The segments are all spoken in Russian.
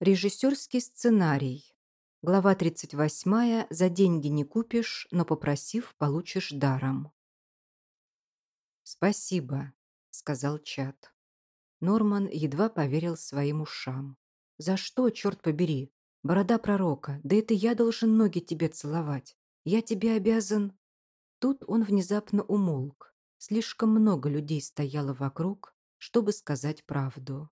Режиссерский сценарий. Глава 38. За деньги не купишь, но попросив, получишь даром. «Спасибо», — сказал Чат. Норман едва поверил своим ушам. «За что, черт побери? Борода пророка, да это я должен ноги тебе целовать. Я тебе обязан...» Тут он внезапно умолк. Слишком много людей стояло вокруг, чтобы сказать правду.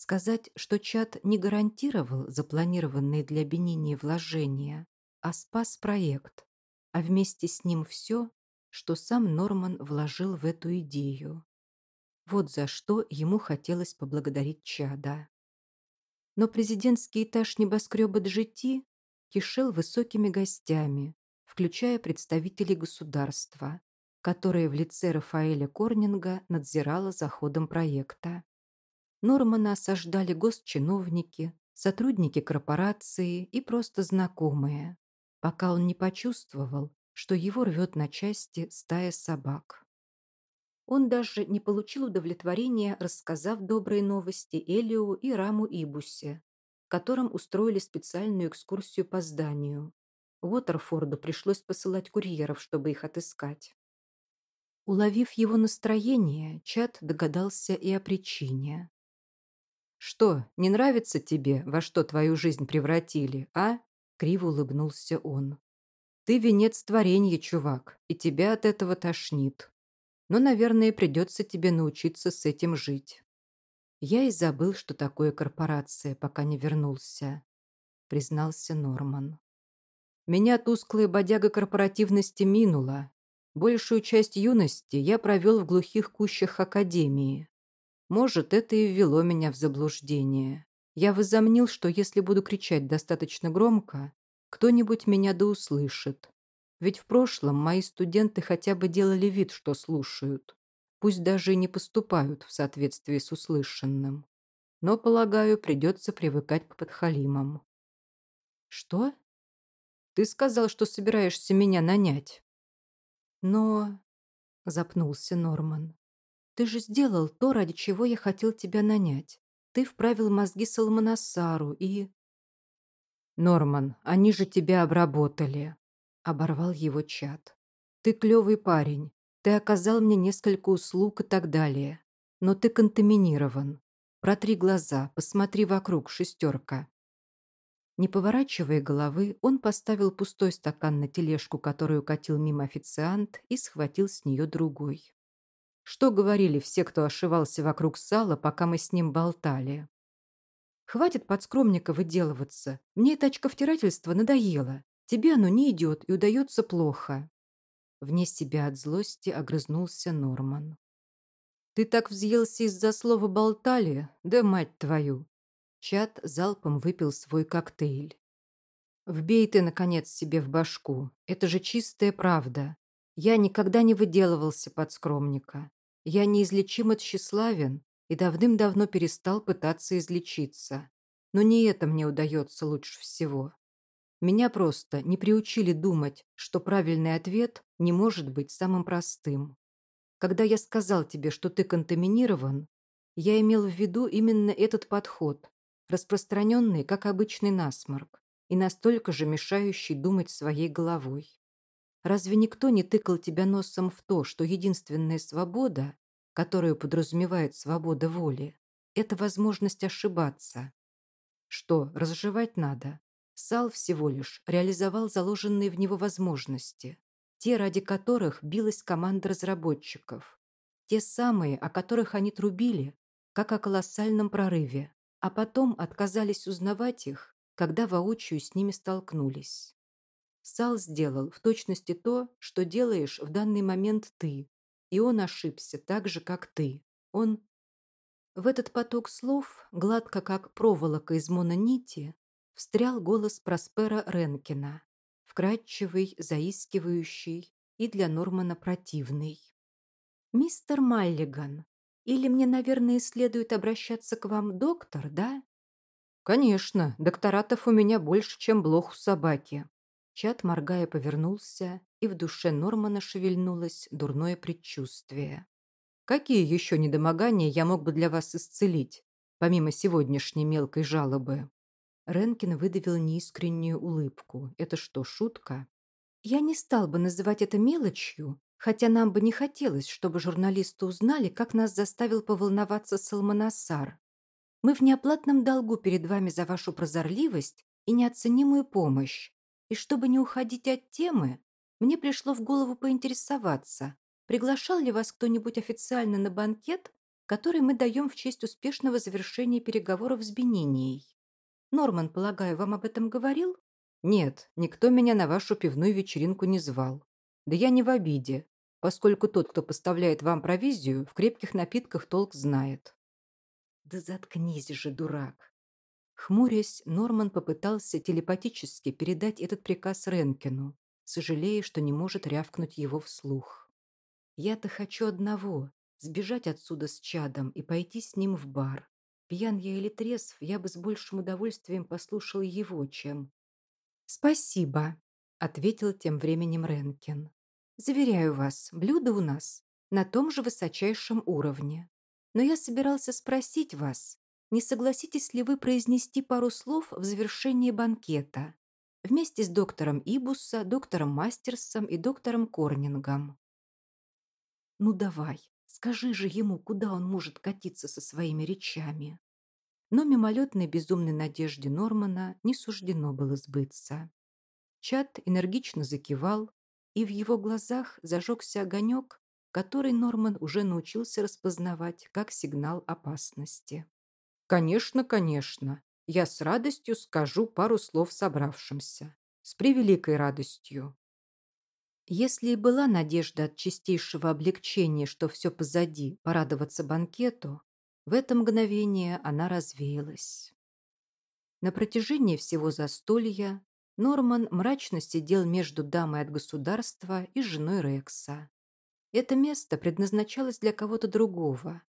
Сказать, что чат не гарантировал запланированные для обвинения вложения, а спас проект, а вместе с ним все, что сам Норман вложил в эту идею. Вот за что ему хотелось поблагодарить чада. Но президентский этаж небоскреба Джити кишел высокими гостями, включая представителей государства, которые в лице Рафаэля Корнинга надзирала за ходом проекта. Нормана осаждали госчиновники, сотрудники корпорации и просто знакомые, пока он не почувствовал, что его рвет на части стая собак. Он даже не получил удовлетворения, рассказав добрые новости Элио и Раму Ибусе, которым устроили специальную экскурсию по зданию. Уотерфорду пришлось посылать курьеров, чтобы их отыскать. Уловив его настроение, Чат догадался и о причине. «Что, не нравится тебе, во что твою жизнь превратили, а?» Криво улыбнулся он. «Ты венец творения, чувак, и тебя от этого тошнит. Но, наверное, придется тебе научиться с этим жить». «Я и забыл, что такое корпорация, пока не вернулся», признался Норман. «Меня тусклая бодяга корпоративности минула. Большую часть юности я провел в глухих кущах Академии. Может, это и ввело меня в заблуждение. Я возомнил, что если буду кричать достаточно громко, кто-нибудь меня да услышит. Ведь в прошлом мои студенты хотя бы делали вид, что слушают. Пусть даже и не поступают в соответствии с услышанным. Но, полагаю, придется привыкать к подхалимам. Что? Ты сказал, что собираешься меня нанять. Но... Запнулся Норман. Ты же сделал то, ради чего я хотел тебя нанять. Ты вправил мозги Салманасару и...» «Норман, они же тебя обработали», — оборвал его чат. «Ты клевый парень. Ты оказал мне несколько услуг и так далее. Но ты контаминирован. Протри глаза, посмотри вокруг, шестерка». Не поворачивая головы, он поставил пустой стакан на тележку, которую катил мимо официант, и схватил с нее другой. Что говорили все, кто ошивался вокруг сала, пока мы с ним болтали? Хватит под скромника выделываться. Мне это очковтирательство надоело. Тебе оно не идет и удается плохо. Вне себя от злости огрызнулся Норман. Ты так взъелся из-за слова «болтали»? Да мать твою! Чат залпом выпил свой коктейль. Вбей ты, наконец, себе в башку. Это же чистая правда. Я никогда не выделывался под скромника. Я неизлечимо тщеславен и давным-давно перестал пытаться излечиться. Но не это мне удается лучше всего. Меня просто не приучили думать, что правильный ответ не может быть самым простым. Когда я сказал тебе, что ты контаминирован, я имел в виду именно этот подход, распространенный как обычный насморк и настолько же мешающий думать своей головой. Разве никто не тыкал тебя носом в то, что единственная свобода, которую подразумевает свобода воли, это возможность ошибаться? Что, разжевать надо? Сал всего лишь реализовал заложенные в него возможности, те, ради которых билась команда разработчиков, те самые, о которых они трубили, как о колоссальном прорыве, а потом отказались узнавать их, когда воочию с ними столкнулись. Сал сделал в точности то, что делаешь в данный момент ты, и он ошибся так же, как ты. Он... В этот поток слов, гладко как проволока из мононити, встрял голос Проспера Ренкина, вкрадчивый, заискивающий и для Нормана противный. «Мистер Маллиган, или мне, наверное, следует обращаться к вам, доктор, да?» «Конечно, докторатов у меня больше, чем блох у собаки», Чат, моргая, повернулся, и в душе Нормана шевельнулось дурное предчувствие. «Какие еще недомогания я мог бы для вас исцелить, помимо сегодняшней мелкой жалобы?» Ренкин выдавил неискреннюю улыбку. Это что, шутка? Я не стал бы называть это мелочью, хотя нам бы не хотелось, чтобы журналисты узнали, как нас заставил поволноваться Салманасар. Мы в неоплатном долгу перед вами за вашу прозорливость и неоценимую помощь. И чтобы не уходить от темы, мне пришло в голову поинтересоваться, приглашал ли вас кто-нибудь официально на банкет, который мы даем в честь успешного завершения переговоров с Бенинией. Норман, полагаю, вам об этом говорил? Нет, никто меня на вашу пивную вечеринку не звал. Да я не в обиде, поскольку тот, кто поставляет вам провизию, в крепких напитках толк знает. Да заткнись же, дурак. Хмурясь, Норман попытался телепатически передать этот приказ Ренкину, сожалея, что не может рявкнуть его вслух. «Я-то хочу одного – сбежать отсюда с чадом и пойти с ним в бар. Пьян я или трезв, я бы с большим удовольствием послушал его, чем...» «Спасибо», – ответил тем временем Ренкин. «Заверяю вас, блюдо у нас на том же высочайшем уровне. Но я собирался спросить вас, не согласитесь ли вы произнести пару слов в завершении банкета вместе с доктором Ибуса, доктором Мастерсом и доктором Корнингом? Ну давай, скажи же ему, куда он может катиться со своими речами. Но мимолетной безумной надежде Нормана не суждено было сбыться. Чат энергично закивал, и в его глазах зажегся огонек, который Норман уже научился распознавать как сигнал опасности. «Конечно, конечно. Я с радостью скажу пару слов собравшимся. С превеликой радостью». Если и была надежда от чистейшего облегчения, что все позади, порадоваться банкету, в это мгновение она развеялась. На протяжении всего застолья Норман мрачно сидел между дамой от государства и женой Рекса. Это место предназначалось для кого-то другого,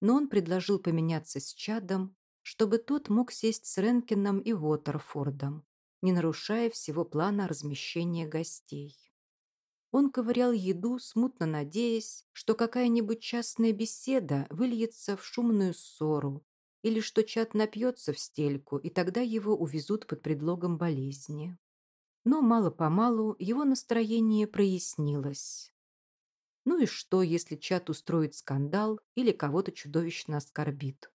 но он предложил поменяться с Чадом, чтобы тот мог сесть с Ренкином и Уотерфордом, не нарушая всего плана размещения гостей. Он ковырял еду, смутно надеясь, что какая-нибудь частная беседа выльется в шумную ссору, или что Чад напьется в стельку, и тогда его увезут под предлогом болезни. Но мало-помалу его настроение прояснилось. Ну и что, если чат устроит скандал или кого-то чудовищно оскорбит?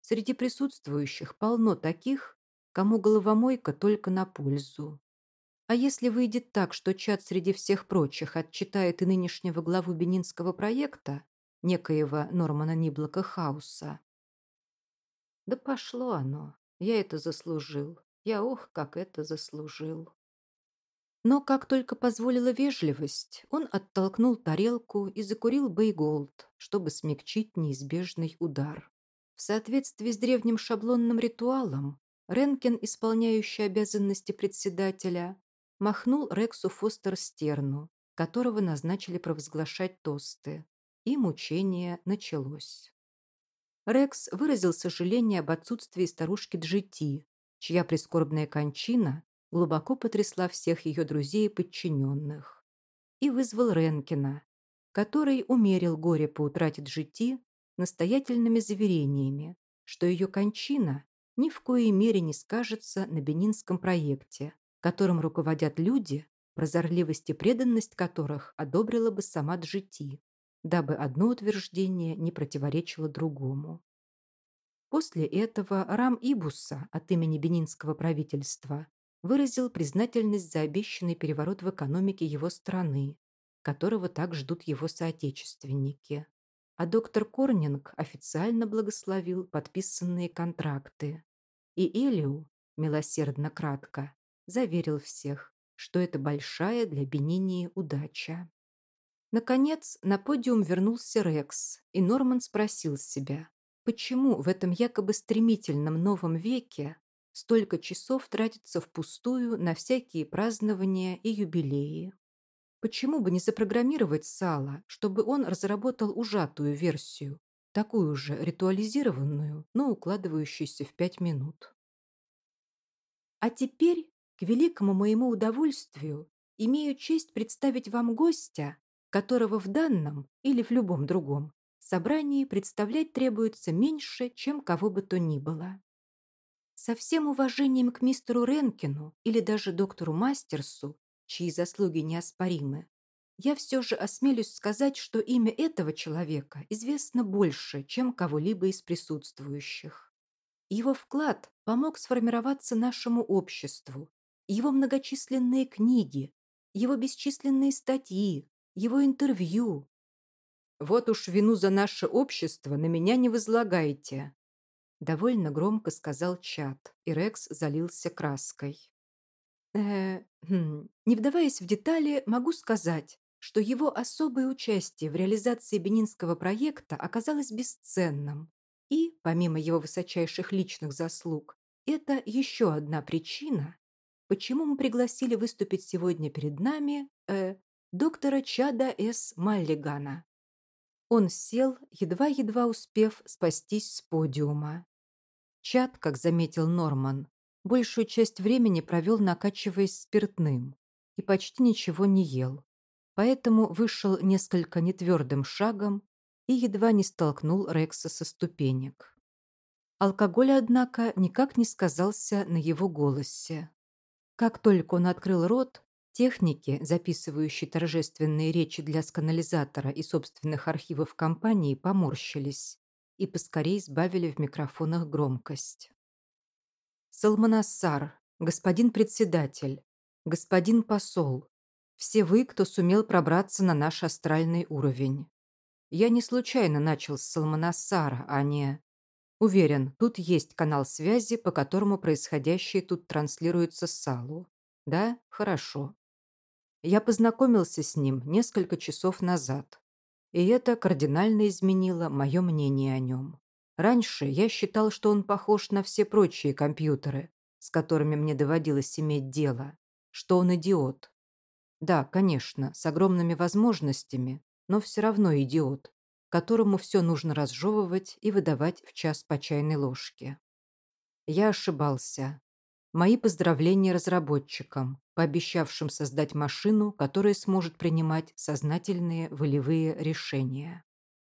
Среди присутствующих полно таких, кому головомойка только на пользу. А если выйдет так, что чат среди всех прочих отчитает и нынешнего главу бенинского проекта, некоего Нормана Ниблока Хауса? Да пошло оно. Я это заслужил. Я ох, как это заслужил. Но как только позволила вежливость, он оттолкнул тарелку и закурил бейголд, чтобы смягчить неизбежный удар. В соответствии с древним шаблонным ритуалом, Ренкен, исполняющий обязанности председателя, махнул Рексу Фостер Стерну, которого назначили провозглашать тосты, и мучение началось. Рекс выразил сожаление об отсутствии старушки Джити, чья прискорбная кончина глубоко потрясла всех ее друзей и подчиненных. И вызвал Ренкина, который умерил горе по утрате Джити настоятельными заверениями, что ее кончина ни в коей мере не скажется на бенинском проекте, которым руководят люди, прозорливость и преданность которых одобрила бы сама Джити, дабы одно утверждение не противоречило другому. После этого Рам Ибуса от имени бенинского правительства выразил признательность за обещанный переворот в экономике его страны, которого так ждут его соотечественники. А доктор Корнинг официально благословил подписанные контракты. И Элиу, милосердно кратко, заверил всех, что это большая для Бенинии удача. Наконец, на подиум вернулся Рекс, и Норман спросил себя, почему в этом якобы стремительном новом веке столько часов тратится впустую на всякие празднования и юбилеи. Почему бы не запрограммировать Сала, чтобы он разработал ужатую версию, такую же ритуализированную, но укладывающуюся в пять минут? А теперь, к великому моему удовольствию, имею честь представить вам гостя, которого в данном или в любом другом собрании представлять требуется меньше, чем кого бы то ни было. Со всем уважением к мистеру Ренкину или даже доктору Мастерсу, чьи заслуги неоспоримы, я все же осмелюсь сказать, что имя этого человека известно больше, чем кого-либо из присутствующих. Его вклад помог сформироваться нашему обществу, его многочисленные книги, его бесчисленные статьи, его интервью. «Вот уж вину за наше общество на меня не возлагайте», довольно громко сказал Чат, и Рекс залился краской. Э, хм, не вдаваясь в детали, могу сказать, что его особое участие в реализации бенинского проекта оказалось бесценным. И, помимо его высочайших личных заслуг, это еще одна причина, почему мы пригласили выступить сегодня перед нами э, доктора Чада С. Маллигана. Он сел, едва-едва успев спастись с подиума. Чад, как заметил Норман, большую часть времени провел, накачиваясь спиртным, и почти ничего не ел поэтому вышел несколько нетвердым шагом и едва не столкнул Рекса со ступенек. Алкоголь, однако, никак не сказался на его голосе. Как только он открыл рот, техники, записывающие торжественные речи для сканализатора и собственных архивов компании, поморщились и поскорее сбавили в микрофонах громкость. «Салманассар, господин председатель, господин посол, все вы, кто сумел пробраться на наш астральный уровень. Я не случайно начал с Салманасара, а не... Уверен, тут есть канал связи, по которому происходящее тут транслируется Салу. Да? Хорошо. Я познакомился с ним несколько часов назад. И это кардинально изменило мое мнение о нем. Раньше я считал, что он похож на все прочие компьютеры, с которыми мне доводилось иметь дело, что он идиот, да, конечно, с огромными возможностями, но все равно идиот, которому все нужно разжевывать и выдавать в час по чайной ложке. Я ошибался. Мои поздравления разработчикам, пообещавшим создать машину, которая сможет принимать сознательные волевые решения.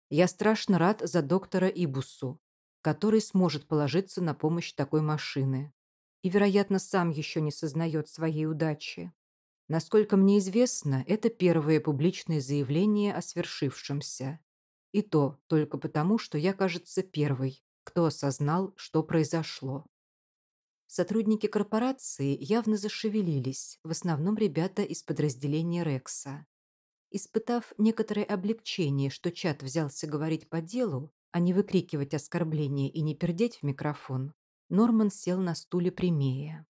Я страшно рад за доктора Ибусу, который сможет положиться на помощь такой машины. И, вероятно, сам еще не сознает своей удачи. Насколько мне известно, это первое публичное заявление о свершившемся. И то только потому, что я, кажется, первый, кто осознал, что произошло. Сотрудники корпорации явно зашевелились, в основном ребята из подразделения Рекса. Испытав некоторое облегчение, что чат взялся говорить по делу, а не выкрикивать оскорбления и не пердеть в микрофон, Норман сел на стуле прямее.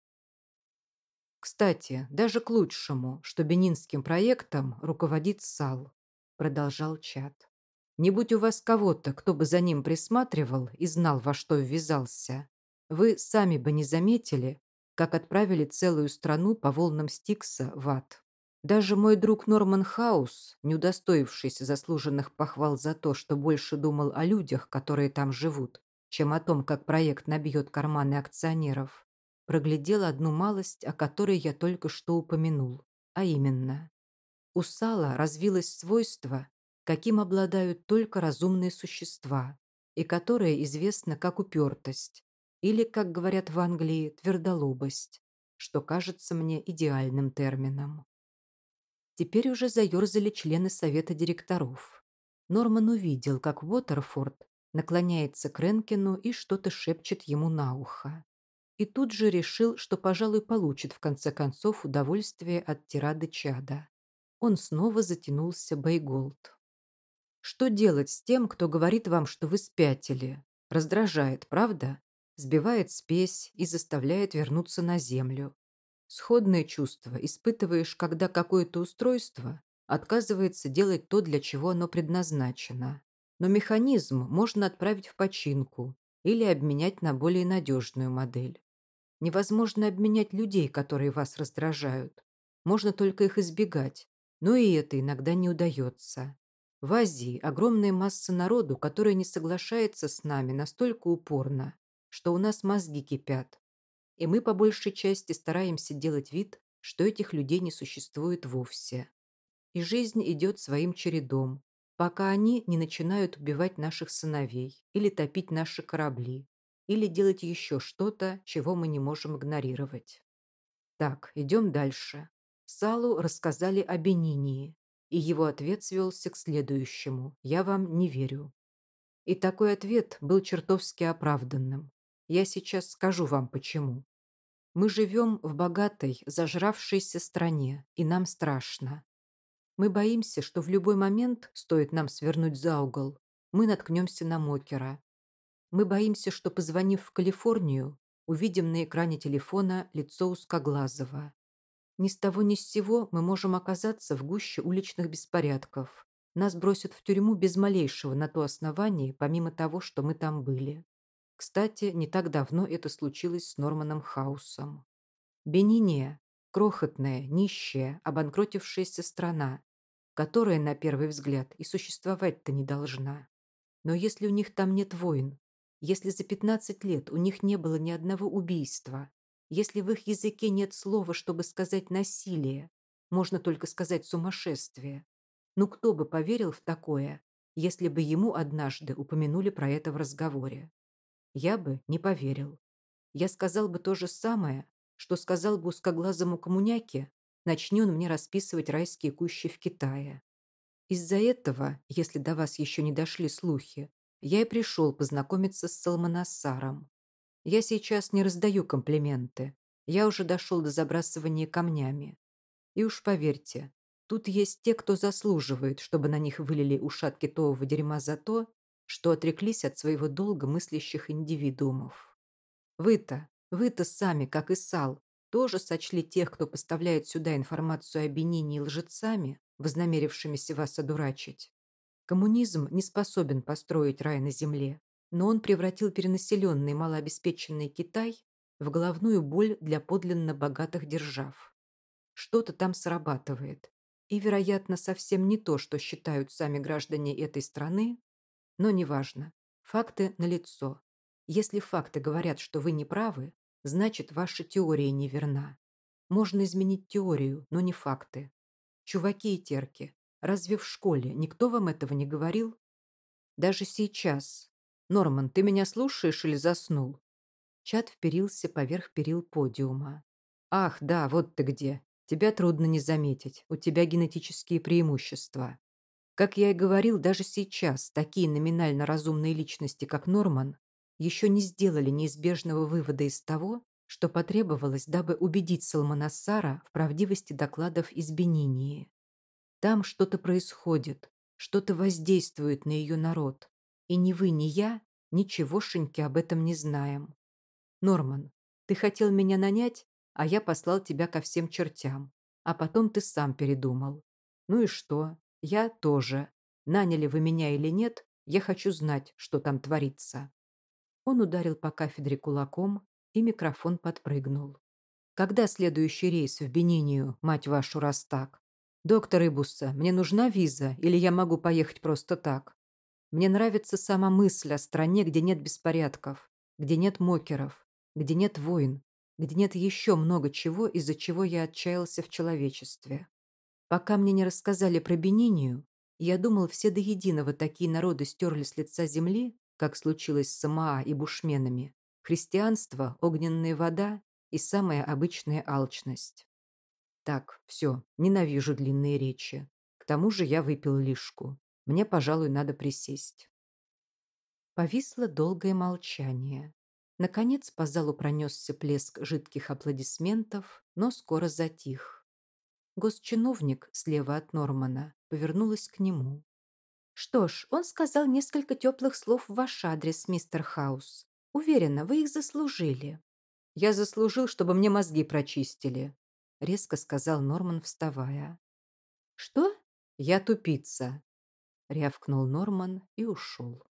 «Кстати, даже к лучшему, что бенинским проектом руководит САЛ», продолжал чат. «Не будь у вас кого-то, кто бы за ним присматривал и знал, во что ввязался, вы сами бы не заметили, как отправили целую страну по волнам Стикса в ад. Даже мой друг Норман Хаус, не удостоившийся заслуженных похвал за то, что больше думал о людях, которые там живут, чем о том, как проект набьет карманы акционеров, проглядел одну малость, о которой я только что упомянул, а именно. У сала развилось свойство, каким обладают только разумные существа, и которое известно как упертость, или, как говорят в Англии, твердолобость, что кажется мне идеальным термином. Теперь уже заерзали члены совета директоров. Норман увидел, как Уотерфорд наклоняется к Ренкину и что-то шепчет ему на ухо и тут же решил, что, пожалуй, получит в конце концов удовольствие от тирады чада. Он снова затянулся Бейголд. Что делать с тем, кто говорит вам, что вы спятили? Раздражает, правда? Сбивает спесь и заставляет вернуться на землю. Сходное чувство испытываешь, когда какое-то устройство отказывается делать то, для чего оно предназначено. Но механизм можно отправить в починку или обменять на более надежную модель. Невозможно обменять людей, которые вас раздражают. Можно только их избегать, но и это иногда не удается. В Азии огромная масса народу, которая не соглашается с нами настолько упорно, что у нас мозги кипят. И мы по большей части стараемся делать вид, что этих людей не существует вовсе. И жизнь идет своим чередом, пока они не начинают убивать наших сыновей или топить наши корабли, или делать еще что-то, чего мы не можем игнорировать. Так, идем дальше. Салу рассказали о Бенинии, и его ответ свелся к следующему. «Я вам не верю». И такой ответ был чертовски оправданным. Я сейчас скажу вам почему. Мы живем в богатой, зажравшейся стране, и нам страшно. Мы боимся, что в любой момент, стоит нам свернуть за угол, мы наткнемся на Мокера. Мы боимся, что, позвонив в Калифорнию, увидим на экране телефона лицо узкоглазого. Ни с того ни с сего мы можем оказаться в гуще уличных беспорядков. Нас бросят в тюрьму без малейшего на то основания, помимо того, что мы там были. Кстати, не так давно это случилось с Норманом Хаусом. Бениния – крохотная, нищая, обанкротившаяся страна, которая, на первый взгляд, и существовать-то не должна. Но если у них там нет войн, если за 15 лет у них не было ни одного убийства, если в их языке нет слова, чтобы сказать «насилие», можно только сказать «сумасшествие», ну кто бы поверил в такое, если бы ему однажды упомянули про это в разговоре? Я бы не поверил. Я сказал бы то же самое, что сказал бы узкоглазому коммуняке, начни он мне расписывать райские кущи в Китае. Из-за этого, если до вас еще не дошли слухи, я и пришел познакомиться с Салманасаром. Я сейчас не раздаю комплименты. Я уже дошел до забрасывания камнями. И уж поверьте, тут есть те, кто заслуживает, чтобы на них вылили ушат китового дерьма за то, что отреклись от своего долга мыслящих индивидуумов. Вы-то, вы-то сами, как и Сал, тоже сочли тех, кто поставляет сюда информацию о Бенине лжецами, вознамерившимися вас одурачить. Коммунизм не способен построить рай на земле, но он превратил перенаселенный малообеспеченный Китай в головную боль для подлинно богатых держав. Что-то там срабатывает, и, вероятно, совсем не то, что считают сами граждане этой страны, но неважно. Факты налицо. Если факты говорят, что вы не правы, значит, ваша теория неверна. Можно изменить теорию, но не факты. Чуваки и терки, разве в школе никто вам этого не говорил? Даже сейчас. Норман, ты меня слушаешь или заснул? Чат вперился поверх перил подиума. Ах, да, вот ты где. Тебя трудно не заметить. У тебя генетические преимущества. Как я и говорил, даже сейчас такие номинально разумные личности, как Норман, еще не сделали неизбежного вывода из того, что потребовалось, дабы убедить Салманассара в правдивости докладов из Бенинии. Там что-то происходит, что-то воздействует на ее народ, и ни вы, ни я ничегошеньки об этом не знаем. Норман, ты хотел меня нанять, а я послал тебя ко всем чертям, а потом ты сам передумал. Ну и что? Я тоже. Наняли вы меня или нет, я хочу знать, что там творится. Он ударил по кафедре кулаком, и микрофон подпрыгнул. Когда следующий рейс в Бенинию, мать вашу, раз так? Доктор Ибуса, мне нужна виза, или я могу поехать просто так? Мне нравится сама мысль о стране, где нет беспорядков, где нет мокеров, где нет войн, где нет еще много чего, из-за чего я отчаялся в человечестве. Пока мне не рассказали про Бенинию, я думал, все до единого такие народы стерли с лица земли, как случилось с Самаа и бушменами, христианство, огненная вода и самая обычная алчность. Так, все, ненавижу длинные речи. К тому же я выпил лишку. Мне, пожалуй, надо присесть. Повисло долгое молчание. Наконец по залу пронесся плеск жидких аплодисментов, но скоро затих. Госчиновник слева от Нормана повернулась к нему. «Что ж, он сказал несколько теплых слов в ваш адрес, мистер Хаус. Уверена, вы их заслужили». «Я заслужил, чтобы мне мозги прочистили», — резко сказал Норман, вставая. «Что?» «Я тупица», — рявкнул Норман и ушел.